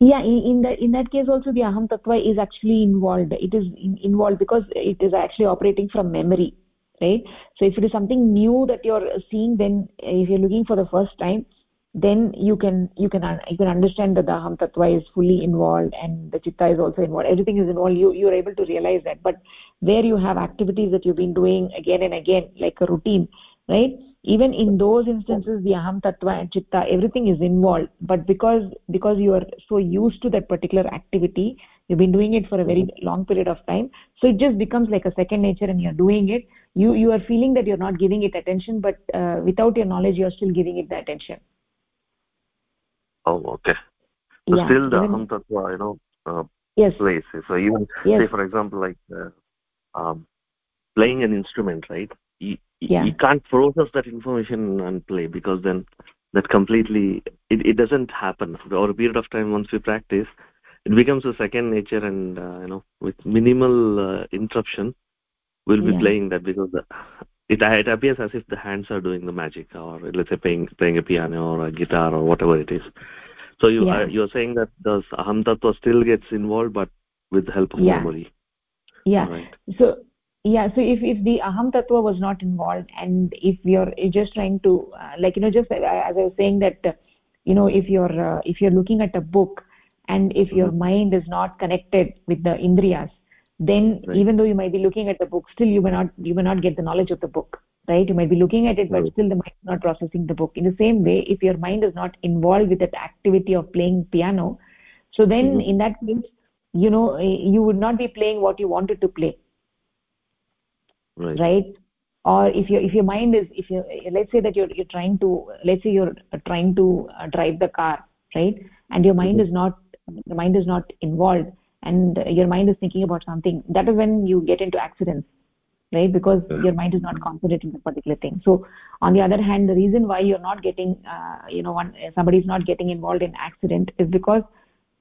yeah in that in that case also the aham tattva is actually involved. It is in, involved because it is actually operating from memory right? So if it is something new that you're seeing then eh, if you're looking for the first time then you can you can you can understand that the aham tattva is fully involved and the chitta is also involved. Everything is involved. You you are able to realize that. But where you have activities that you've been doing again and again like a routine right even in those instances the aham tattva and chitta everything is involved. But because because you are so used to that particular activity you've been doing it for a very long period of time so it just becomes like a second nature and you're doing it. You you are feeling that you're not giving it attention but uh, without your knowledge you're still giving it the attention. Oh okay. So yeah, still the aham tattva you know uh, yes. place so even yes. say for example like uh, um, playing an instrument right you, yeah. you can't process that information and play because then that completely it, it doesn't happen over a period of time once we practice it becomes a second nature and uh, you know with minimal uh, interruption we'll be yeah. playing that because the, it, it appears as if the hands are doing the magic or let's say playing playing a piano or a guitar or whatever it is so you yeah. you're saying that the aham tattva still gets involved but with the help of yeah. memory yeah right. so yeah so if if the aham tattva was not involved and if you're just trying to uh, like you know just as i was saying that uh, you know if you're uh, if you're looking at a book and if mm -hmm. your mind is not connected with the indriyas then right. even though you might be looking at the book still you may not you may not get the knowledge of the book right you might be looking at it but right. still the mind is not processing the book in the same way if your mind is not involved with that activity of playing piano so then mm -hmm. in that case you know eh, you would not be playing what you wanted to play right, right? or if your if your mind is if you let's say that you're you're trying to let's say you're trying to uh, drive the car right and your mind mm -hmm. is not the mind is not involved and your mind is thinking about something that is when you get into accidents right because yeah. your mind is not concentrating on a particular thing so on the other hand the reason why you're not getting uh, you know one somebody is not getting involved in accident is because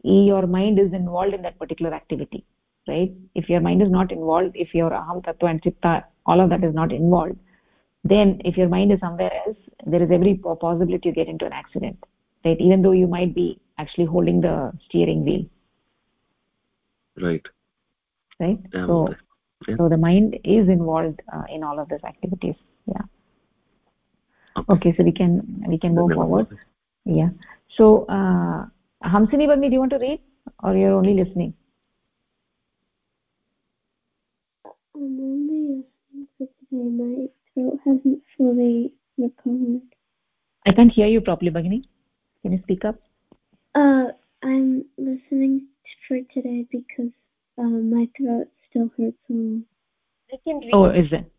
your mind is involved in that particular activity right? If your mind is not involved if your aham tattva and chitta all of that is not involved then if your mind is somewhere else there is every possibility you get into an accident right? Even though you might be actually holding the steering wheel. Right. Right? Um, so yeah. so the mind is involved uh, in all of these activities. Yeah. Okay. okay so we can we can move forward. yeah. So uh hamsini do you want to read? Or you're only listening i'm only listening for today my throat hasn't fully recovered i can't hear you properly bagni can you speak up uh i'm listening for today because uh, my throat still hurts a little. I can read. Oh, is it?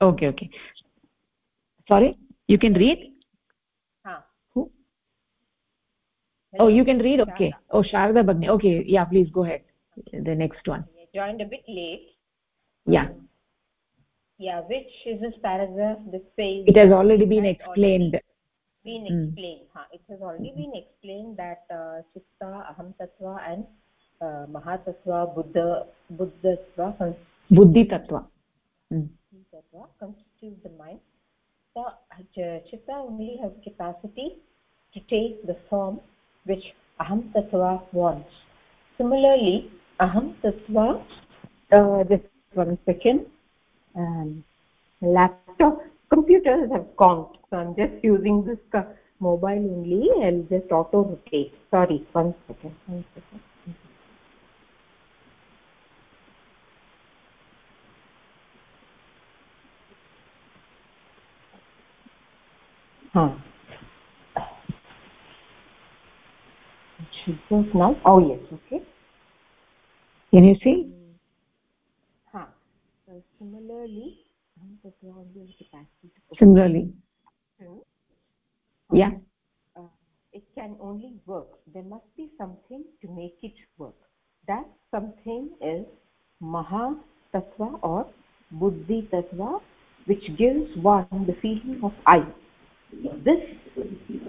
Okay, okay. Sorry, you can read? Huh. Who? Hello. Oh, you can read? Okay. Oh, Sharda Bagni. Okay, yeah, please go ahead. The next one. I joined a bit late. Yeah. Yeah, which is this paragraph? The same. It has already been explained. Been hmm. explained. Mm. Huh. It has already been explained that uh, Chitta, Aham Tattva and uh, mahatatva buddha buddhatva buddhi tattva mm. tattva constitute the mind so chitta only has capacity to take the form which aham tattva wants similarly aham tattva uh, just one second. Um, laptop computers have gone. So i'm just using this mobile only i'll just auto rotate. Sorry one second one second. Huh. Should work now. Oh yes okay. Can you see similarly similarly. Hmm? yeah. Uh, it can only work. There must be something to make it work. That something is maha tattva or buddhi tattva which gives one the feeling of i. This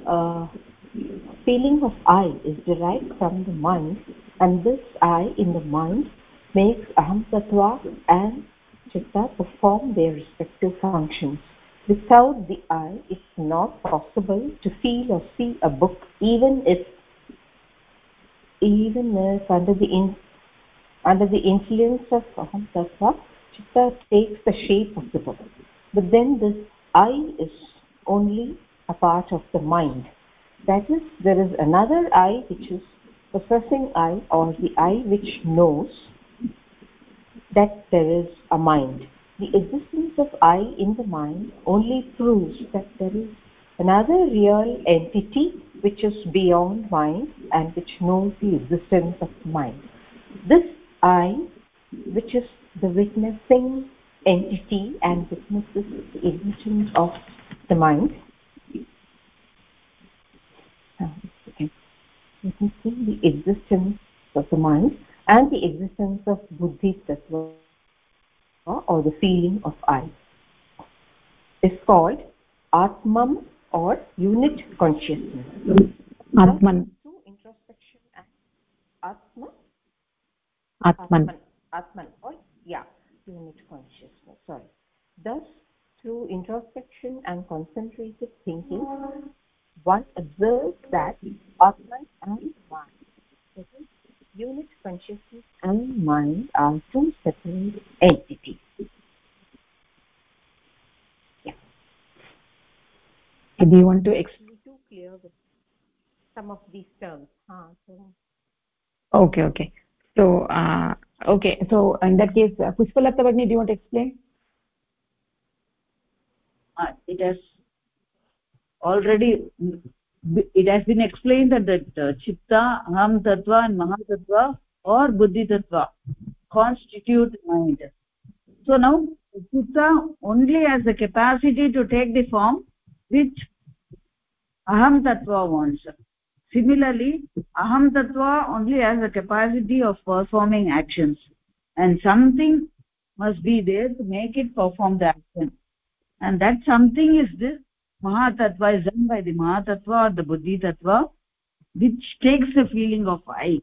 uh, feeling of i is derived from the mind and this i in the mind makes aham tattva and chitta perform their respective functions. Without the i it's not possible to feel or see a book even if even if under the in, under the influence of aham chitta takes the shape of the book. But then this i is only a part of the mind. That is there is another i which is possessing i or the i which knows that there is a mind. The existence of i in the mind only proves that there is another real entity which is beyond mind and which knows the existence of mind. This i which is the witnessing entity and witnesses the existence of the mind. Witnessing the existence of the mind and the existence of buddhi tattva or the feeling of I is called Atman or unit consciousness. Atman. Through introspection and Atman. Atman. Atman. or yeah, unit consciousness. Sorry. Thus, through introspection and concentrated thinking, one observes that Atman and mind unit consciousness and mind are two separate entities. Yeah. Do you want to explain? Too clear with some of these terms. Huh, so. Okay, okay. So, uh, okay. So, in that case, uh, Pushpalata Bhagini, do you want to explain? Uh, it has already it has been explained that that uh, chitta aham tattva and mahatattva or buddhi tattva constitute mind. So now chitta only has the capacity to take the form which aham tattva wants. Similarly aham tattva only has the capacity of performing actions. And something must be there to make it perform the action. And that something is this mahatattva is done by the mahatattva or the buddhi tattva which takes the feeling of i.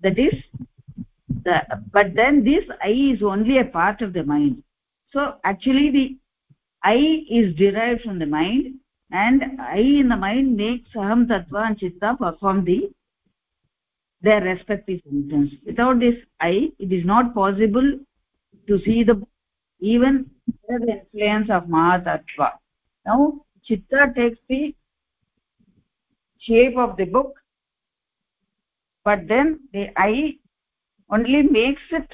That is the but then this i is only a part of the mind. So actually the i is derived from the mind and i in the mind makes aham tattva and chitta perform the their respective functions. Without this i it is not possible to see the even under the influence of mahatattva now chitta takes the shape of the book but then the i only makes it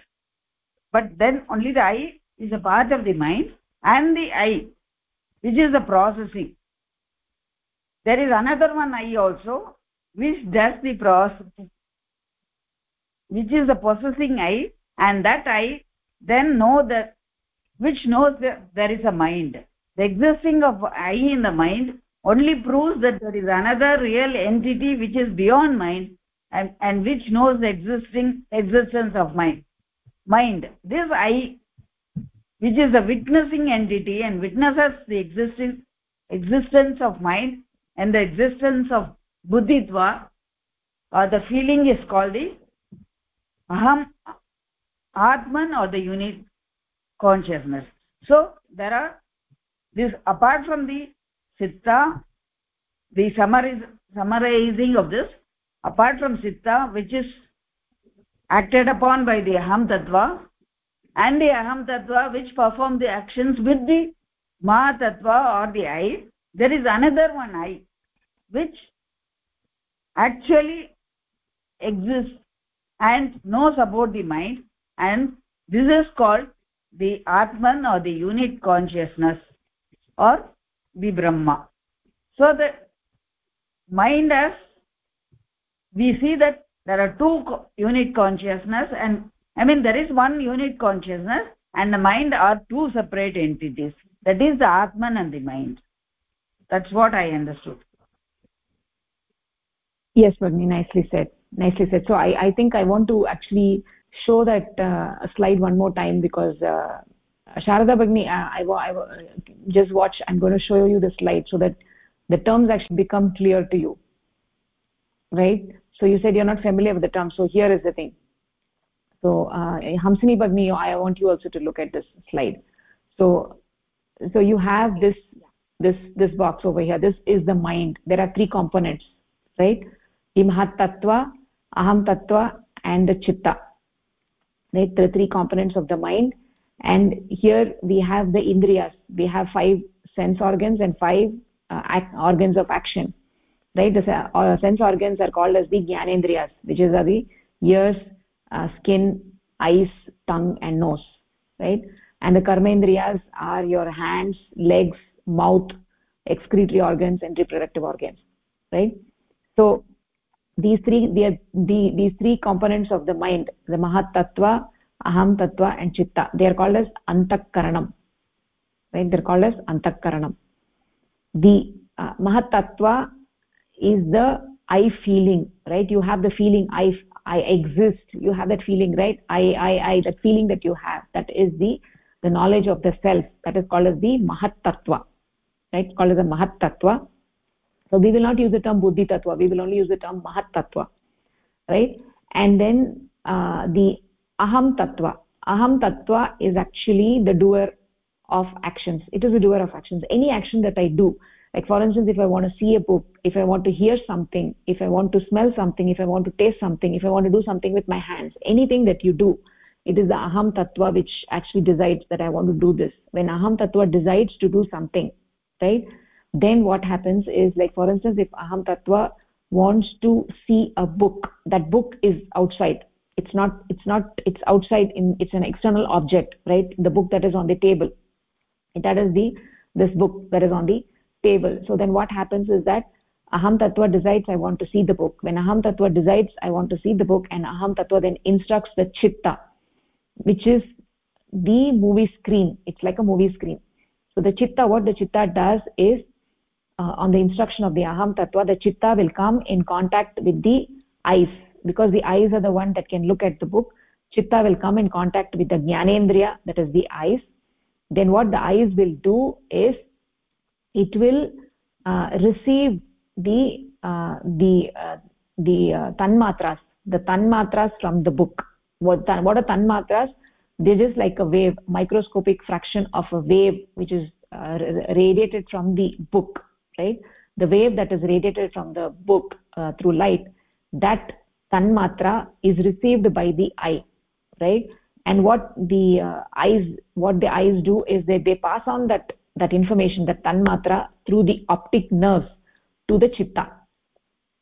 but then only the i is a part of the mind and the i which is the processing. There is another one i also which does the processing which is the possessing i and that i then know that which knows that there is a mind. The existing of i in the mind only proves that there is another real entity which is beyond mind and, and which knows the existing existence of mind mind. This i which is a witnessing entity and witnesses the existing existence of mind and the existence of buddhitva or the feeling is called the aham atman or the unit consciousness. So there are this apart from the citta the summariz summarizing of this apart from citta which is acted upon by the aham tattva and the aham tattva which perform the actions with the ma tattva or the i there is another one i which actually exists and knows about the mind and this is called the atman or the unit consciousness or the brahma. So the mind as we see that there are two unit consciousness and i mean there is one unit consciousness and the mind are two separate entities. That is the atman and the mind. That's what i understood. Yes Vagni, nicely said. Nicely said. So i i think i want to actually show that uh, slide one more time because uh, Sharada Bhagni, I, I, I, just watch, I'm going to show you the slide so that the terms actually become clear to you. Right? So you said you're not familiar with the term. So here is the thing. So uh, Hamsini Bhagni, I want you also to look at this slide. So, so you have this, this, this box over here. This is the mind. There are three components, right? Mahat Tattva, Aham Tattva, and the Chitta. Right? The three components of the mind. And here we have the Indriyas. We have five sense organs and five uh, organs of action right the uh, sense organs are called as the gyanendriyas which is the ears uh, skin eyes tongue and nose right and the karmendriyas are your hands legs mouth excretory organs and reproductive organs right so these three the, the, these three components of the mind the mahat tattva aham tattva and chitta they are called as antakaranam right they're called as antakaranam the uh, mahat tattva is the i feeling right you have the feeling i i exist you have that feeling right i i i that feeling that you have that is the the knowledge of the self that is called as the mahat tattva right called as the mahat tattva so we will not use the term buddhi tattva we will only use the term mahat tattva right? And then uh, the aham tattva aham tattva is actually the doer of actions. It is the doer of actions. Any action that i do like for instance if i want to see a book if i want to hear something if i want to smell something if i want to taste something if i want to do something with my hands anything that you do it is the aham tattva which actually decides that i want to do this. When aham tattva decides to do something right then what happens is like for instance if aham tattva wants to see a book that book is outside. It's not it's not it's outside in it's an external object right? The book that is on the table. That is the this book that is on the table. So then what happens is that aham tattva decides i want to see the book. When aham tattva decides i want to see the book and aham tattva then instructs the chitta which is the movie screen. It's like a movie screen. So the chitta what the chitta does is uh, on the instruction of the aham tattva the chitta will come in contact with the eyes. Because the eyes are the one that can look at the book chitta will come in contact with the jnanendriya that is the eyes. Then what the eyes will do is it will uh, receive the uh, the uh, the uh, tanmatras the tanmatras from the book. What what are tanmatras? This is like a wave microscopic fraction of a wave which is uh, radiated from the book right? The wave that is radiated from the book uh, through light that tanmatra is received by the eye right? And what the uh, eyes what the eyes do is that they pass on that that information that tanmatra through the optic nerves to the chitta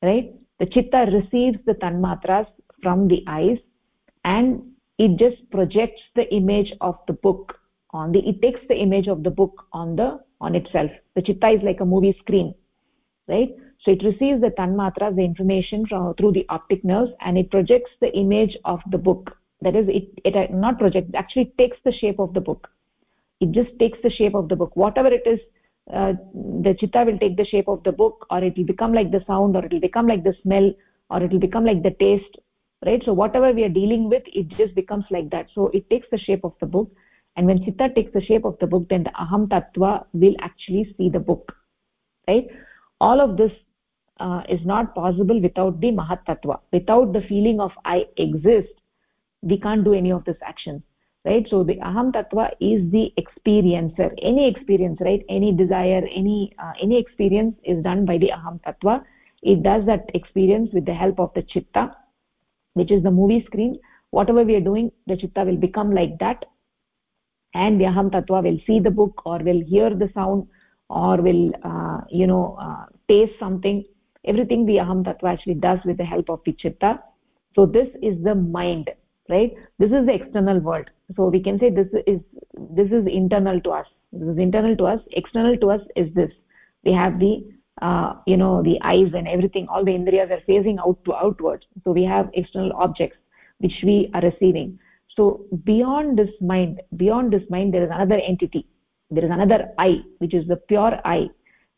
right? The chitta receives the tanmatras from the eyes and it just projects the image of the book on the it takes the image of the book on the on itself the chitta is like a movie screen right? So it receives the tanmatras the information from through the optic nerves and it projects the image of the book. That is it it not project actually takes the shape of the book. It just takes the shape of the book. Whatever it is uh, the chitta will take the shape of the book or it will become like the sound or it will become like the smell or it will become like the taste right? So whatever we are dealing with it just becomes like that. So it takes the shape of the book and when chitta takes the shape of the book then the aham tattva will actually see the book right? All of this uh, is not possible without the mahat tattva. Without the feeling of i exist we can't do any of this action right? So the aham tattva is the experiencer. Any experience right? Any desire any uh, any experience is done by the aham tattva. It does that experience with the help of the chitta which is the movie screen. Whatever we are doing the chitta will become like that and the aham tattva will see the book or will hear the sound or will uh, you know uh, taste something. Everything the aham tattva actually does with the help of the chitta so this is the mind right? This is the external world. So we can say this is this is internal to us. This is internal to us. External to us is this. We have the uh, you know the eyes and everything all the indriyas are facing out to outwards so we have external objects which we are receiving so beyond this mind beyond this mind there is another entity. There is another i which is the pure i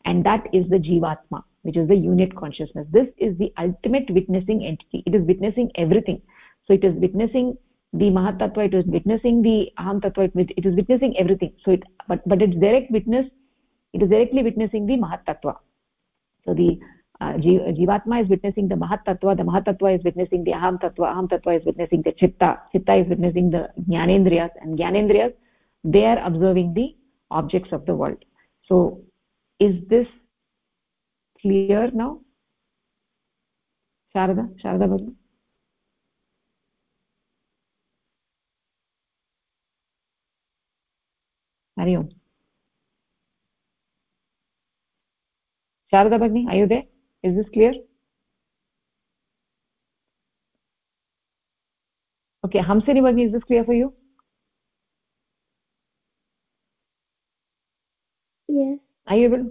and that is the jivatma which is the unit consciousness. This is the ultimate witnessing entity. It is witnessing everything. So it is witnessing the mahat tattva it is witnessing the aham tattva it is witnessing everything. So it but but its direct witness it is directly witnessing the mahat tattva so the uh, jivatma is witnessing the mahat tattva the mahat tattva is witnessing the aham tattva aham tattva is witnessing the chitta chitta is witnessing the jnanendriyas and jnanendriyas they are observing the objects of the world so is this clear now sharada sharada bhagini hari om sharada bhagini are you there is this clear? Okay hamsini bhagini is this clear for you? Yes. Are you able?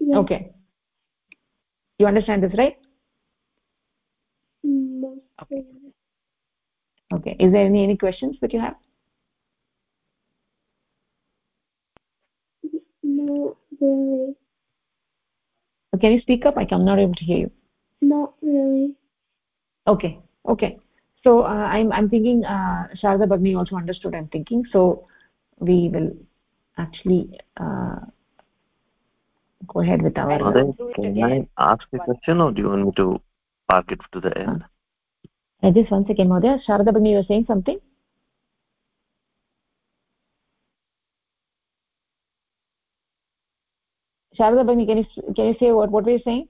Yes. Okay. You understand this right? Mostly. Okay. Is there any any questions that you have? No really can you speak up i am not able to hear you. Not really. Okay okay. So uh, i'm i'm thinking uh, sharda bagni also understood i'm thinking. So we will actually uh, go ahead with our Mother, can i ask a question or do you want me to park it to the end? Uh, just one second mother sharda bagni you were saying something sharda bagni can you can you say what what were you saying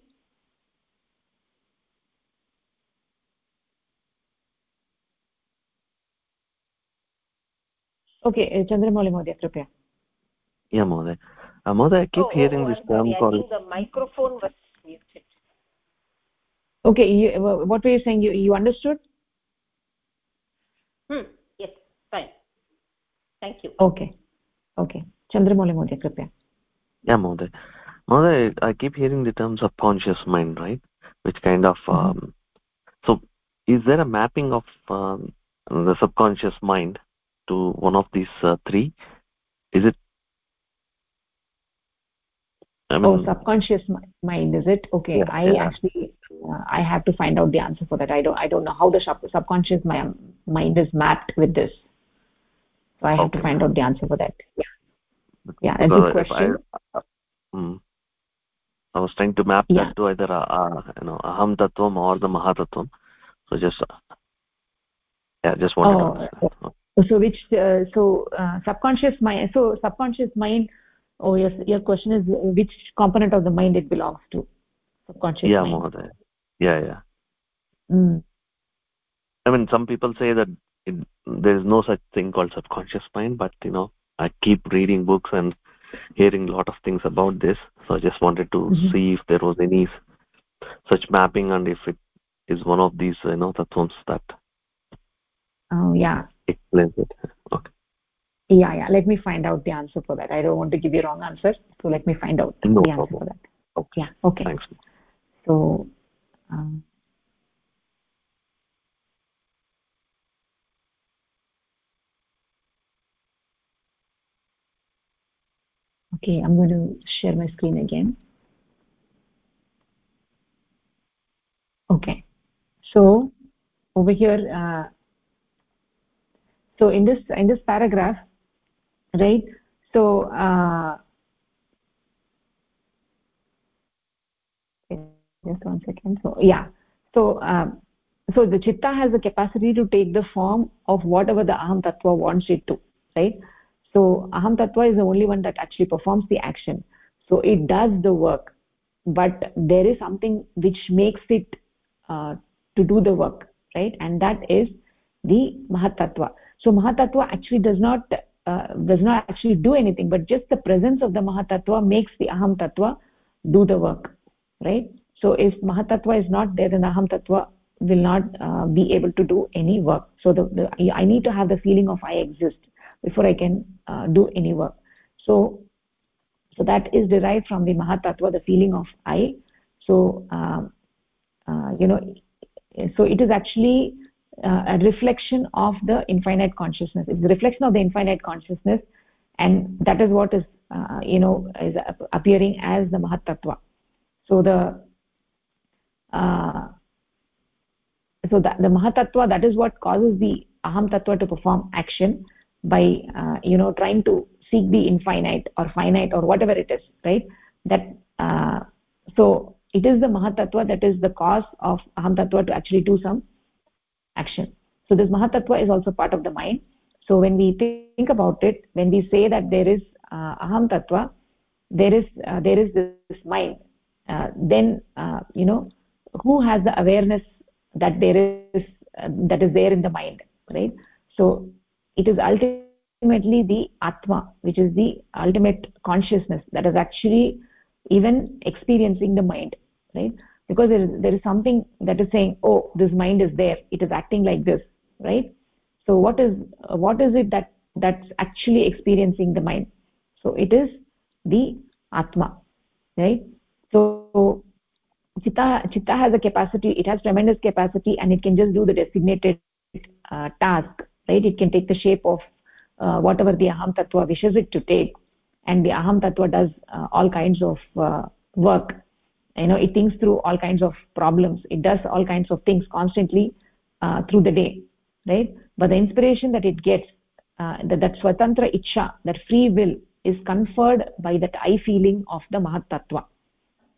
okay uh, chandramouli mohoday kripya yeah mother uh, mother i keep Oh, hearing oh, this I'm term sorry. I think the microphone was muted. okay you, uh, what were you saying you you understood Hmm. Yes, fine. Thank you. okay okay chandramouli mohoday kripya yeah mother mother i keep hearing the term subconscious mind right? Which kind of um, so is there a mapping of um, the subconscious mind to one of these uh, three? Is it i mean oh subconscious mi- mind is it? Okay Yeah, i yeah. actually uh, i have to find out the answer for that. I don't i don't know how the sub- subconscious mi- mind is mapped with this. So i have to find out the answer for that. Yeah. Yeah a good if I, question? Hmm. I was trying to map Yeah. that to either uh, you know aham tattvam or the mahatattvam so just uh, yeah just wanted Oh, to understand so which uh, so uh, subconscious mind so subconscious mind oh yes your question is which component of the mind it belongs to? Subconscious yeah mind. Yeah yeah. Mm. i mean some people say that it, there is no such thing called subconscious mind but you know i keep reading books and hearing a lot of things about this so i just wanted to Mhm. see if there was any such mapping and if it is one of these you know the tattvams that oh yeah. explains it. Okay. Yeah yeah. Let me find out the answer for that. I don't want to give you wrong answer so let me find out No the answer for that. Okay. Yeah okay. Thanks. So um, okay i'm going to share my screen again. Okay so over here uh, so in this in this paragraph right so uh, just one second. So yeah so um, so the chitta has the capacity to take the form of whatever the aham tattva wants it to right so aham tattva is the only one that actually performs the action. So it does the work. But there is something which makes it uh, to do the work right? And that is the mahatattva so mahatattva actually does not uh, does not actually do anything but just the presence of the mahatattva makes the aham tattva do the work right? So if mahatattva is not there then aham tattva will not uh, be able to do any work. So the, the, i need to have the feeling of i exist before i can uh, do any work. So so that is derived from the mahatattva the feeling of i. So um, uh, you know so it is actually uh, a reflection of the infinite consciousness. It's a reflection of the infinite consciousness and that is what is uh, you know is appearing as the mahatattva. So the uh, so that the mahatattva that is what causes the aham tattva to perform action by uh, you know trying to seek the infinite or finite or whatever it is right? That uh, so it is the mahatattva that is the cause of aham tattva to actually do some action. So this mahatattva is also part of the mind. So when we think about it when we say that there is uh, aham tattva there is uh, there is this mind uh, then uh, you know who has the awareness that there is uh, that is there in the mind right? So it is ultimately the atma which is the ultimate consciousness that is actually even experiencing the mind right? Because there is, there is something that is saying oh this mind is there it is acting like this right? So what is what is it that that's actually experiencing the mind? So it is the atma right? So chitta chitta has a capacity it has tremendous capacity and it can just do the designated uh, task right? It can take the shape of uh, whatever the aham tattva wishes it to take. And the aham tattva does uh, all kinds of uh, work. You know it thinks through all kinds of problems. It does all kinds of things constantly uh, through the day right? But the inspiration that it gets uh, that, that swatantra ichha that free will is conferred by that i feeling of the mahat tattva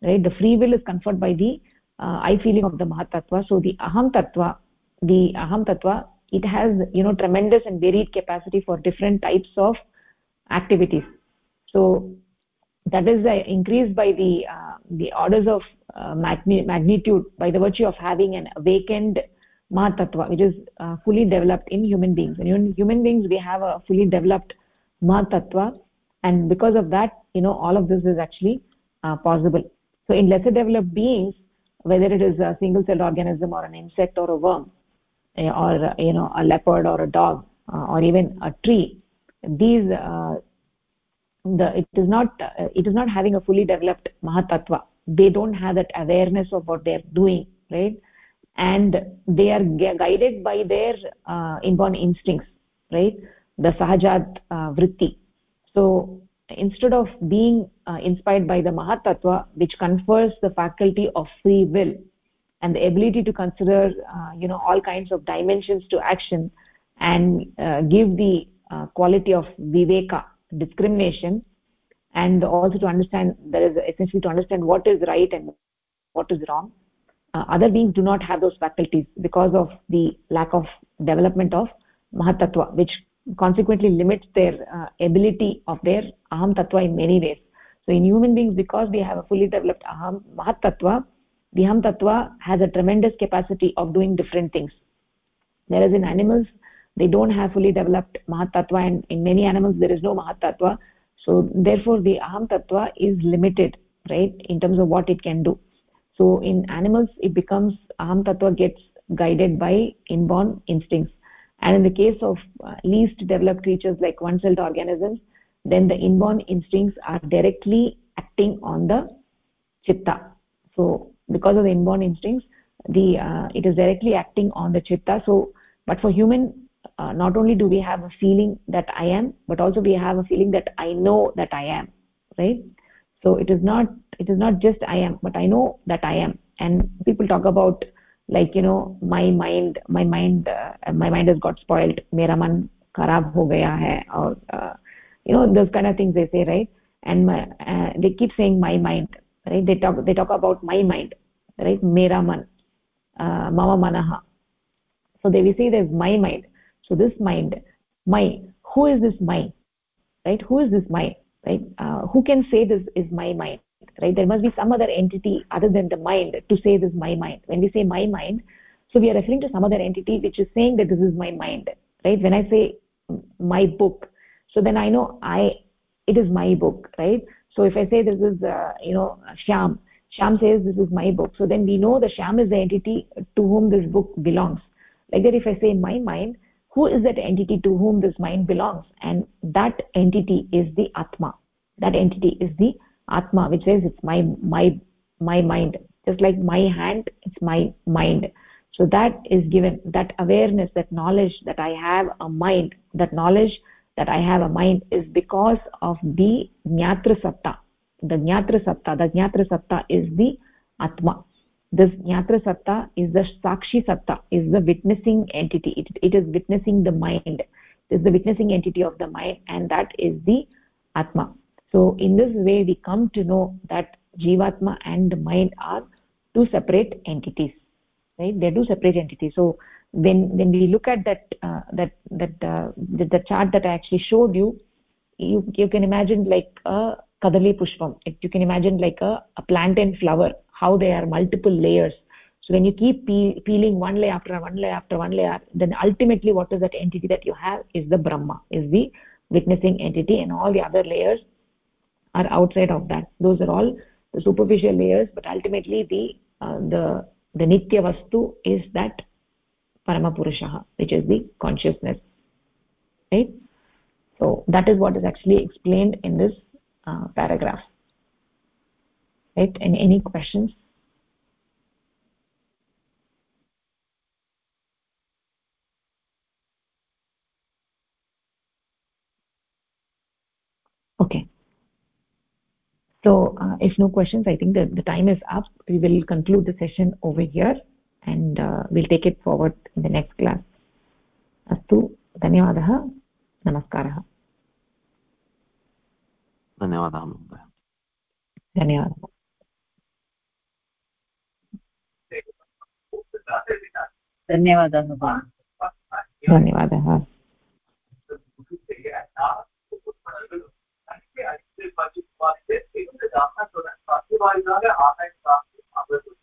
right? The free will is conferred by the uh, i feeling of the mahat tattva. So the aham tattva the aham tattva it has you know tremendous and varied capacity for different types of activities. So that is uh, increased by the uh, the orders of uh, magnitude by the virtue of having an awakened mahatattva which is uh, fully developed in human beings. And in human beings we have a fully developed mahatattva and because of that you know all of this is actually uh, possible. So in lesser developed beings whether it is a single celled organism or an insect or a worm or you know a leopard or a dog uh, or even a tree these uh, the it is not uh, it is not having a fully developed mahatattva they don't have that awareness of what they are doing right? And they are guided by their uh, inborn instincts right? The sahajat uh, vritti. So instead of being uh, inspired by the mahatattva which confers the faculty of free will and the ability to consider uh, you know all kinds of dimensions to action and uh, give the uh, quality of viveka discrimination and also to understand there is essentially to understand what is right and what is wrong. Uh, other beings do not have those faculties because of the lack of development of mahatattva which consequently limits their uh, ability of their aham tattva in many ways. So in human beings because we have a fully developed aham mahat aham tattva has a tremendous capacity of doing different things. Whereas in animals they don't have fully developed mahat and in many animals there is no mahat so therefore the aham tattva is limited right in terms of what it can do. So in animals it becomes aham tattva gets guided by inborn instincts. And in the case of uh, least developed creatures like one-celled organisms then the inborn instincts are directly acting on the chitta. So because of the inborn instincts the uh, it is directly acting on the chitta. So but for human uh, not only do we have a feeling that i am but also we have a feeling that i know that i am right? So it is not it is not just i am but i know that i am. And people talk about like you know my mind my mind uh, my mind has got spoiled. Mera man kharab ho gaya hai. Or uh, you know those kind of things they say right? And my, uh, they keep saying my mind right? They talk they talk about my mind right? Mera man uh, mama manaha. So they we say there's my mind. So this mind my who is this my right? Who is this my right? Uh, who can say this is my mind right? There must be some other entity other than the mind to say this is my mind. When we say my mind so we are referring to some other entity which is saying that this is my mind right? When i say my book so then i know i it is my book right? So if i say this is uh, you know sham Shyam says this is my book. So then we know the Shyam is the entity to whom this book belongs. Like that if i say my mind who is that entity to whom this mind belongs? And that entity is the atma. That entity is the atma which says it's my my my mind. Just like my hand it's my mind. So that is given that awareness that knowledge that i have a mind that knowledge that i have a mind is because of the jnatra satta the jnatra satta the jnatra satta is the atma. This jnatra satta is the sakshi satta is the witnessing entity. It, it is witnessing the mind. It is the witnessing entity of the mind and that is the atma. So in this way we come to know that jivatma and the mind are two separate entities right? They're two separate entities. So when when we look at that uh, that that uh, the, the chart that i actually showed you you you can imagine like a kadali pushpam. You can imagine like a, a plantain flower how there are multiple layers. So when you keep peel, peeling one layer after one layer after one layer then ultimately what is that entity that you have is the brahma is the witnessing entity and all the other layers are outside of that. Those are all the superficial layers but ultimately the uh, the the nitya vastu is that paramapurusha which is the consciousness. Right? So that is what is actually explained in this uh, paragraph right and any questions okay so uh, if no questions i think that the time is up we will conclude the session over here and uh, we'll take it forward in the next class अस्तु धन्यवादः नमस्कारः धन्यवादः महोदय धन्यवादः। धन्यवादः धन्यवादः budget